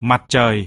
mặt trời.